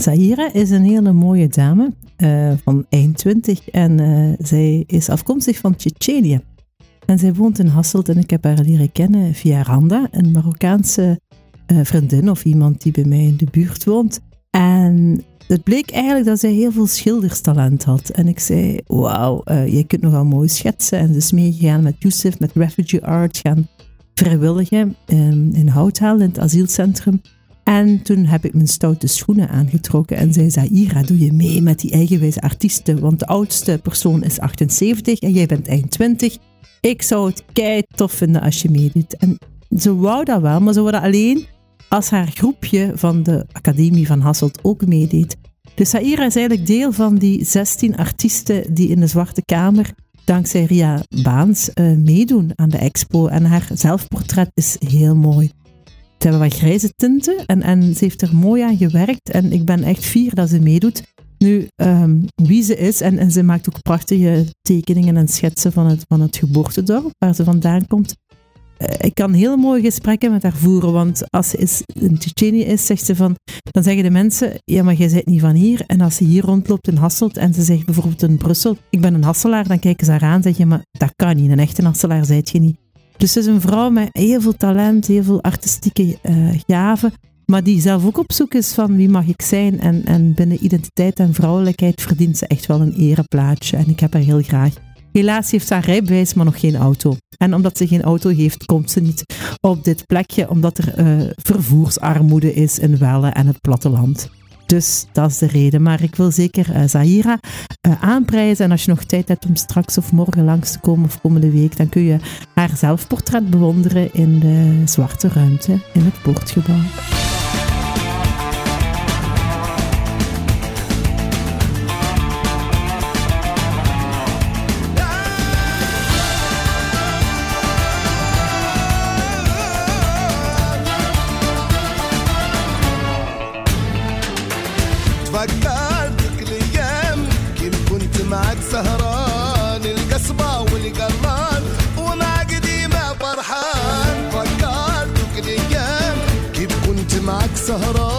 Zahira is een hele mooie dame uh, van 21 en uh, zij is afkomstig van Tsjetsjenië. En zij woont in Hasselt en ik heb haar leren kennen via Randa, een Marokkaanse uh, vriendin of iemand die bij mij in de buurt woont. En het bleek eigenlijk dat zij heel veel schilderstalent had. En ik zei, wauw, jij kunt nogal mooi schetsen. En ze is meegegaan met Youssef, met Refugee Art, gaan vrijwilligen um, in Houthal, in het asielcentrum. En toen heb ik mijn stoute schoenen aangetrokken en zei, Zaira, doe je mee met die eigenwijze artiesten? Want de oudste persoon is 78 en jij bent eind 20. Ik zou het kei tof vinden als je meedoet. En ze wou dat wel, maar ze wou dat alleen als haar groepje van de Academie van Hasselt ook meedeed. Dus Saira is eigenlijk deel van die 16 artiesten die in de Zwarte Kamer dankzij Ria Baans uh, meedoen aan de expo. En haar zelfportret is heel mooi. Ze hebben wat grijze tinten en, en ze heeft er mooi aan gewerkt. En ik ben echt fier dat ze meedoet. Nu, um, wie ze is, en, en ze maakt ook prachtige tekeningen en schetsen van het, van het geboortedorp waar ze vandaan komt. Eh, ik kan heel mooie gesprekken met haar voeren. Want als ze is, in Tsjetsjenië is, zegt ze van, dan zeggen de mensen, ja, maar jij bent niet van hier. En als ze hier rondloopt in Hasselt en ze zegt bijvoorbeeld in Brussel, ik ben een Hasselaar, dan kijken ze haar aan en zeggen, maar dat kan niet. Een echte Hasselaar zijt je niet. Dus ze is een vrouw met heel veel talent, heel veel artistieke uh, gaven, maar die zelf ook op zoek is van wie mag ik zijn. En, en binnen identiteit en vrouwelijkheid verdient ze echt wel een ereplaatje. En ik heb haar heel graag. Helaas heeft ze haar rijbewijs, maar nog geen auto. En omdat ze geen auto heeft, komt ze niet op dit plekje, omdat er uh, vervoersarmoede is in Welle en het platteland. Dus dat is de reden. Maar ik wil zeker uh, Zahira uh, aanprijzen. En als je nog tijd hebt om straks of morgen langs te komen of komende week, dan kun je haar zelfportret bewonderen in de zwarte ruimte in het poortgebouw. غلطان فرحان. كيف كنت سهران؟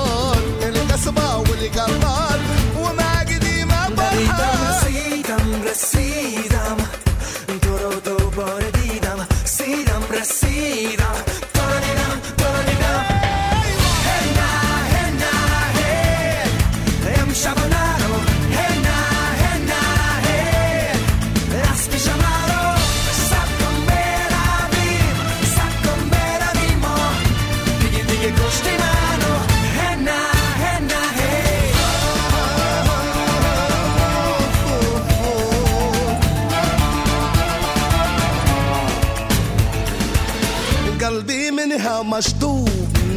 قلبي منها مشطوب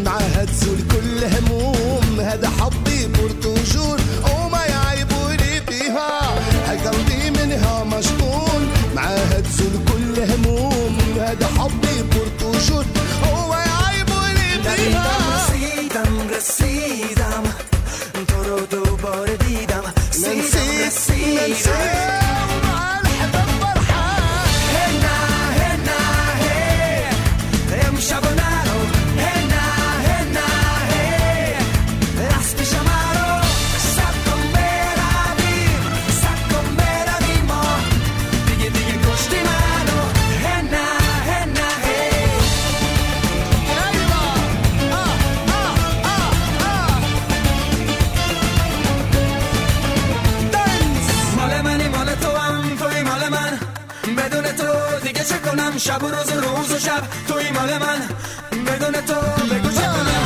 معها تزول كل هموم. هذا حبي بورتوجور وما يعيبوني چه کنم؟ شب و روز و روز و شب. توی مال من. بدون تو بگو چه کنم؟